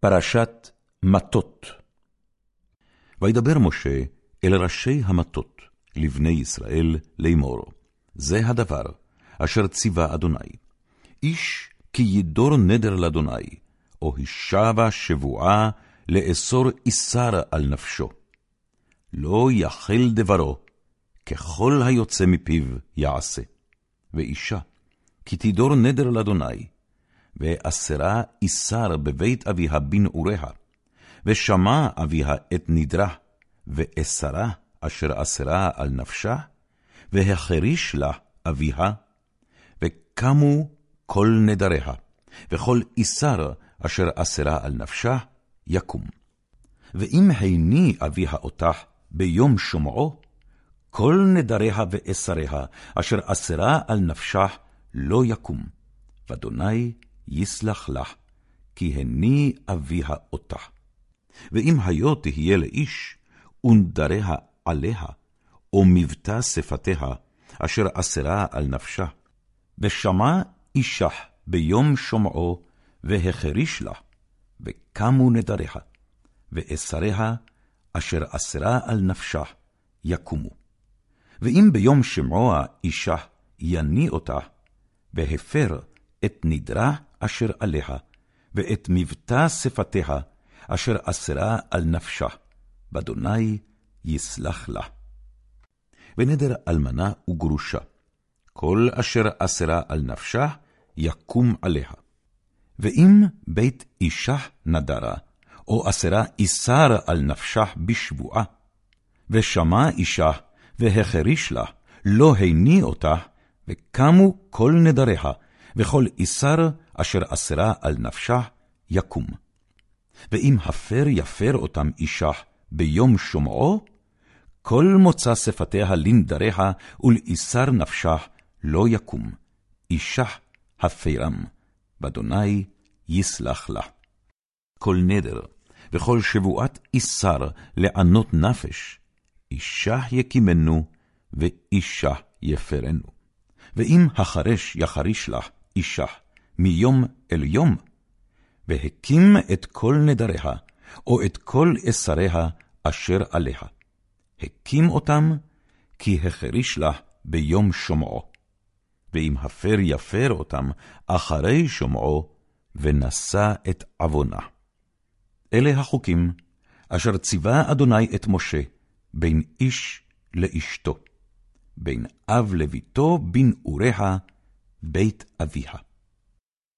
פרשת מטות וידבר משה אל ראשי המטות, לבני ישראל, לאמור, זה הדבר אשר ציווה אדוני. איש כי ידור נדר לאדוני, או השבה שבועה לאסור איסר על נפשו. לא יחל דברו, ככל היוצא מפיו יעשה. ואישה, כי תדור נדר לאדוני, ואסרה איסר בבית אביה בנעוריה, ושמע אביה את נדרה, ואסרה אשר אסרה על נפשה, והחריש לה אביה, וקמו כל נדריה, וכל איסר אשר אסרה על נפשה, יקום. ואם הני אביה אותך ביום שומעו, כל נדריה ואסריה, אשר אסרה על נפשה, לא יקום. ואדוני יסלח לך, כי הני אביה אותך. ואם היו תהיה לאיש, ונדריה עליה, או מבטא שפתיה, אשר אסרה על נפשה, ושמע אישך ביום שומעו, והחריש לה, וקמו נדריה, ואסריה, אשר אסרה על נפשה, יקומו. ואם ביום שמעוע אישה יני אותה, והפר את נדרה אשר עליה, ואת מבטא שפתיה, אשר אסרה על נפשה, ואדוני יסלח לה. ונדר אלמנה וגרושה, כל אשר אסרה על נפשה, יקום עליה. ואם בית אישה נדרה, או אסרה איסר על נפשה בשבועה, ושמע אישה, והחריש לה, לא הני אותה, וקמו כל נדריה, וכל איסר אשר אסרה על נפשה, יקום. ואם הפר יפר אותם אישה ביום שומעו, כל מוצא שפתיה לנדריה ולאיסר נפשה לא יקום. אישה הפרם, ואדוני יסלח לה. כל נדר וכל שבועת איסר לענות נפש, אישה יקימנו, ואישה יפרנו. ואם החרש יחריש לך אישה מיום אל יום, והקים את כל נדריה, או את כל אסריה אשר עליה. הקים אותם, כי החריש לה ביום שומעו. ואם הפר יפר אותם אחרי שומעו, ונשא את עוונה. אלה החוקים, אשר ציווה אדוני את משה, בין איש לאשתו, בין אב לביתו בנעוריה, בית אביה.